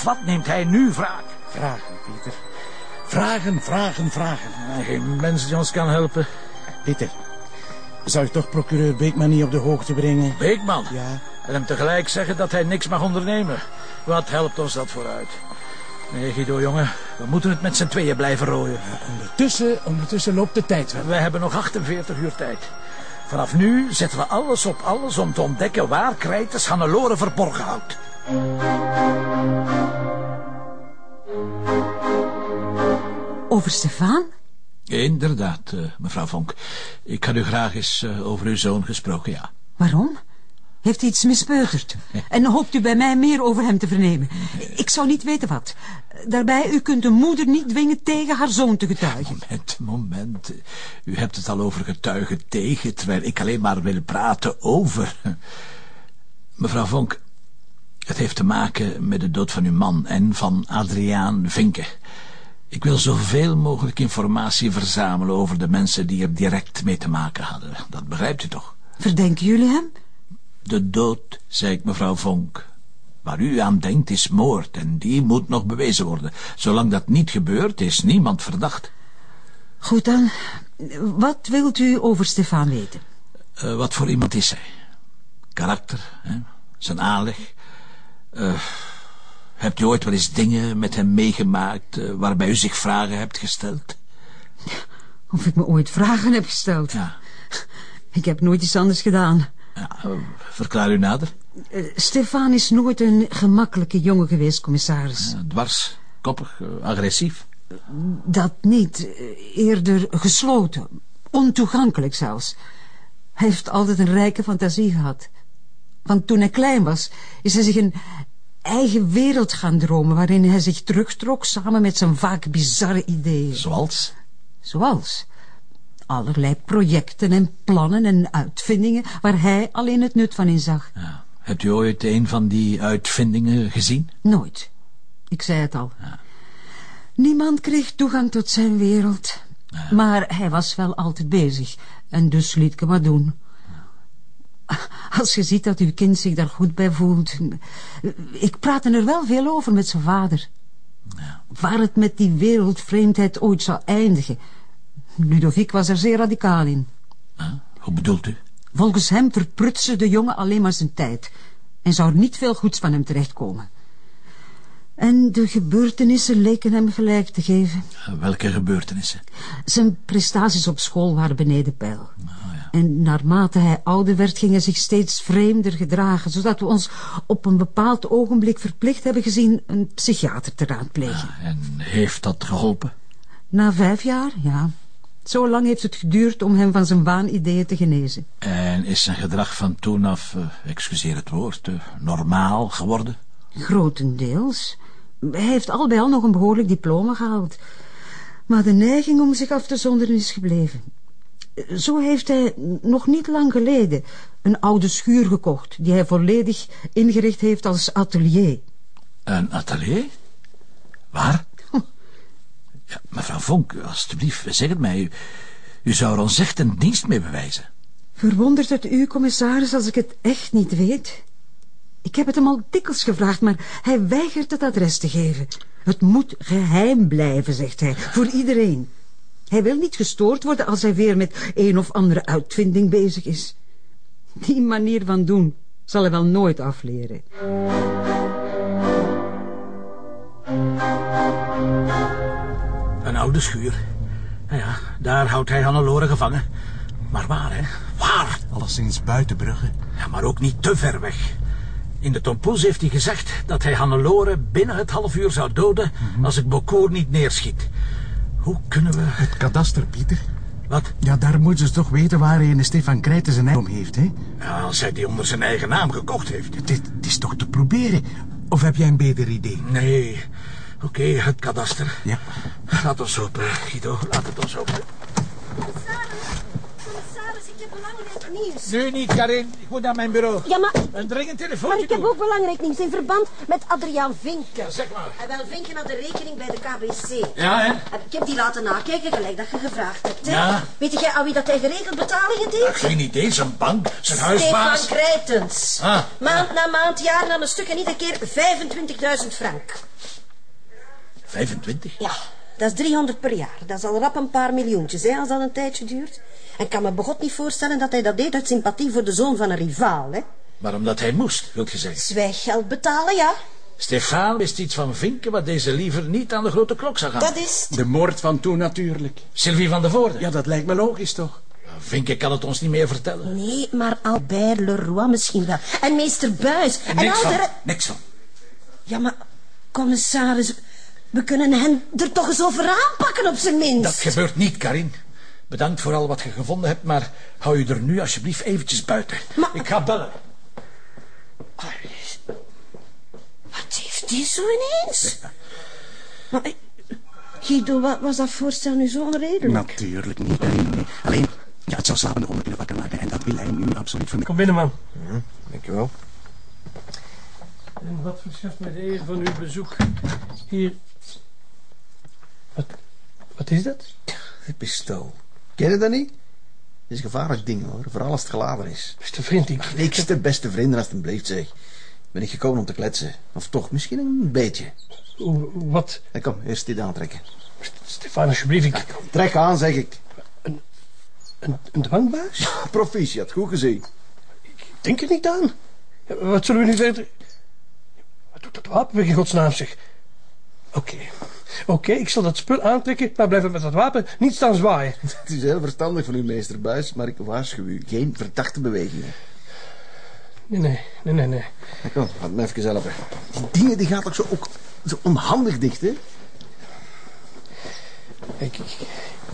Of wat neemt hij nu wraak? Vragen, Pieter. Vragen, vragen, vragen. En geen mens die ons kan helpen. Pieter, zou je toch procureur Beekman niet op de hoogte brengen? Beekman. Ja. En hem tegelijk zeggen dat hij niks mag ondernemen. Wat helpt ons dat vooruit? Nee, Guido, jongen. We moeten het met z'n tweeën blijven rooien. Ondertussen, ondertussen loopt de tijd wel. We hebben nog 48 uur tijd. Vanaf nu zetten we alles op alles om te ontdekken waar Krijtes Hannelore verborgen houdt. Over Stefan? Inderdaad, eh, mevrouw Vonk. Ik had u graag eens eh, over uw zoon gesproken, ja. Waarom? Heeft hij iets mispeuterd? En hoopt u bij mij meer over hem te vernemen? Ik zou niet weten wat. Daarbij, u kunt een moeder niet dwingen tegen haar zoon te getuigen. Moment, moment. U hebt het al over getuigen tegen, terwijl ik alleen maar wil praten over. Mevrouw Vonk, het heeft te maken met de dood van uw man en van Adriaan Vinken. Ik wil zoveel mogelijk informatie verzamelen over de mensen die er direct mee te maken hadden. Dat begrijpt u toch? Verdenken jullie hem? De dood, zei ik mevrouw Vonk. Waar u aan denkt is moord en die moet nog bewezen worden. Zolang dat niet gebeurt, is niemand verdacht. Goed dan. Wat wilt u over Stefan weten? Uh, wat voor iemand is hij? Karakter, hè? zijn aanleg. Uh, hebt u ooit wel eens dingen met hem meegemaakt uh, waarbij u zich vragen hebt gesteld? Of ik me ooit vragen heb gesteld? Ja. Ik heb nooit iets anders gedaan. Ja, verklaar u nader. Uh, Stefan is nooit een gemakkelijke jongen geweest, commissaris. Dwars, koppig, agressief. Dat niet. Eerder gesloten. Ontoegankelijk zelfs. Hij heeft altijd een rijke fantasie gehad. Want toen hij klein was, is hij zich een eigen wereld gaan dromen... waarin hij zich terugtrok samen met zijn vaak bizarre ideeën. Zoals? Zoals? allerlei projecten en plannen en uitvindingen waar hij alleen het nut van inzag. Ja. Hebt u ooit een van die uitvindingen gezien? Nooit. Ik zei het al. Ja. Niemand kreeg toegang tot zijn wereld. Ja. Maar hij was wel altijd bezig. En dus liet ik hem maar doen. Als je ziet dat uw kind zich daar goed bij voelt... Ik praatte er wel veel over met zijn vader. Waar het met die wereldvreemdheid ooit zou eindigen... Ludovic was er zeer radicaal in. Hoe bedoelt u? Volgens hem verprutste de jongen alleen maar zijn tijd... en zou er niet veel goeds van hem terechtkomen. En de gebeurtenissen leken hem gelijk te geven. Welke gebeurtenissen? Zijn prestaties op school waren beneden peil. Ja. En naarmate hij ouder werd, ging hij zich steeds vreemder gedragen... zodat we ons op een bepaald ogenblik verplicht hebben gezien... een psychiater te raadplegen. Ja, en heeft dat geholpen? Na vijf jaar, ja. Zo lang heeft het geduurd om hem van zijn waanideeën te genezen. En is zijn gedrag van toen af, uh, excuseer het woord, uh, normaal geworden? Grotendeels. Hij heeft al bij al nog een behoorlijk diploma gehaald. Maar de neiging om zich af te zonderen is gebleven. Zo heeft hij nog niet lang geleden een oude schuur gekocht... die hij volledig ingericht heeft als atelier. Een atelier? Waar? Ja, mevrouw Vonk, alstublieft, zeg het mij. U, u zou er ons echt een dienst mee bewijzen. Verwondert het u, commissaris, als ik het echt niet weet? Ik heb het hem al dikwijls gevraagd, maar hij weigert het adres te geven. Het moet geheim blijven, zegt hij, voor iedereen. Hij wil niet gestoord worden als hij weer met een of andere uitvinding bezig is. Die manier van doen zal hij wel nooit afleren. Een oude schuur. Nou ja, daar houdt hij Hannelore gevangen. Maar waar, hè? Waar? Alleszins buiten Brugge. Ja, maar ook niet te ver weg. In de tompoes heeft hij gezegd dat hij Hannelore binnen het half uur zou doden... Mm -hmm. als ik Bokoor niet neerschiet. Hoe kunnen we... Het kadaster, Pieter. Wat? Ja, daar moeten ze toch weten waar een Stefan Krijten zijn eigen heeft, hè? Ja, als hij die onder zijn eigen naam gekocht heeft. Dit, dit is toch te proberen? Of heb jij een beter idee? Nee... Oké, okay, het kadaster. Ja. Laat ons hopen, Guido. Laat het ons hopen. Commissaris, ik heb belangrijk nieuws. Nu niet, Karin. Ik moet naar mijn bureau. Ja, maar, Een dringend telefoontje maar ik heb ook belangrijk nieuws in verband met Adriaan Vinken. Zeg maar. En wel, Vinken had de rekening bij de KBC. Ja, hè? Ik heb die laten nakijken, gelijk dat je gevraagd hebt. Hè? Ja. Weet jij aan wie dat hij geregeld betalingen deed? Geen idee. Zijn bank, zijn Stefan huisbaas. Krijtens. Ah. Maand na maand, jaar na een stuk en iedere keer 25.000 frank. 25? Ja, dat is 300 per jaar. Dat is al rap een paar miljoentjes, hè, als dat een tijdje duurt. En ik kan me begot niet voorstellen dat hij dat deed uit sympathie voor de zoon van een rivaal, hè. Maar omdat hij moest, wilt je zeggen. Zwijggeld betalen, ja. Stefan wist iets van Vinken wat deze liever niet aan de grote klok zou gaan. Dat is... De moord van toen natuurlijk. Sylvie van der Voorde. Ja, dat lijkt me logisch toch? Vinken kan het ons niet meer vertellen. Nee, maar Albert Leroy misschien wel. En meester Buis. En Niks van. de... Niks van. Ja, maar, commissaris... We kunnen hen er toch eens over aanpakken, op zijn minst. Dat gebeurt niet, Karin. Bedankt voor al wat je gevonden hebt, maar hou je er nu alsjeblieft eventjes buiten. Maar- Ik ga bellen. Wat heeft die zo ineens? Maar, eh, Guido, wat was dat voorstel nu zo onredelijk? Natuurlijk niet. Nee, nee. Alleen, ja, het zou slapende honden kunnen wakker maken. En dat wil hij nu absoluut van Kom binnen, man. Dankjewel. En wat verschaft mij de eer van uw bezoek hier? Wat, wat is dat? Het pistool. Ken je dat niet? Het is een gevaarlijk ding hoor, vooral als het geladen is. Beste vriend, ik... Ik is de beste vrienden als het blijft zeg. Ben ik gekomen om te kletsen. Of toch, misschien een beetje. Hoe- Wat? Ja, kom, eerst dit aantrekken. Stefan, alsjeblieft, ik... Trek aan, zeg ik. Een, een dwangbuis? Proficiat, goed gezien. Ik denk er niet aan. Ja, Wat zullen we nu verder... Wat doet dat wapen in godsnaam, zeg? Oké. Oké, ik zal dat spul aantrekken, maar blijf met dat wapen niet staan zwaaien. Het is heel verstandig van u, meester Buis, maar ik waarschuw u. Geen verdachte bewegingen. Nee, nee, nee, nee, nee. Kom, laat me even helpen. Die dingen die gaat ook zo, ook zo onhandig dicht, hè? Ik, ik,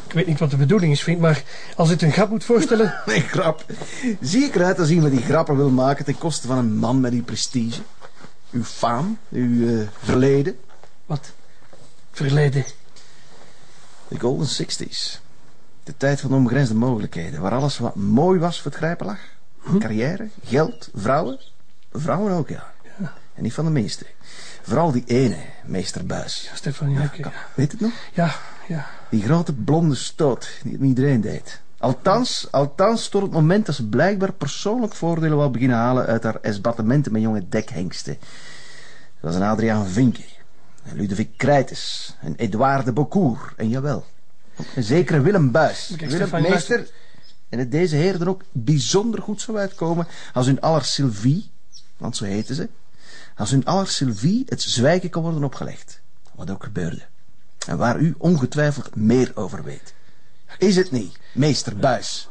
ik weet niet wat de bedoeling is, vriend, maar als dit een grap moet voorstellen... Nee, grap. Zie ik eruit als iemand die grappen wil maken ten koste van een man met uw prestige? Uw faam? Uw eh, verleden? Wat? Verleden. De Golden Sixties. De tijd van de onbegrensde mogelijkheden. Waar alles wat mooi was voor het grijpen lag. Carrière, geld, vrouwen. Vrouwen ook, ja. En niet van de meeste. Vooral die ene, meester Buis. Stefan, ja, ik- Kom, Weet het nog? ja, ja. Die grote blonde stoot die het iedereen deed. Althans, althans tot het moment dat ze blijkbaar persoonlijk voordelen wou beginnen halen uit haar esbattementen met jonge dekhengsten. Zoals een Adriaan Vinken, en Ludovic Krijtes, en Edouard de Beaucourt, en jawel, een zekere Willem Buis. Kijk, Willem, Stefan, meester, en het deze heren dan ook bijzonder goed zou uitkomen als hun aller Sylvie, want zo heette ze, als hun aller Sylvie het zwijgen kon worden opgelegd. Wat ook gebeurde. En waar u ongetwijfeld meer over weet. Is het niet, meester Buis?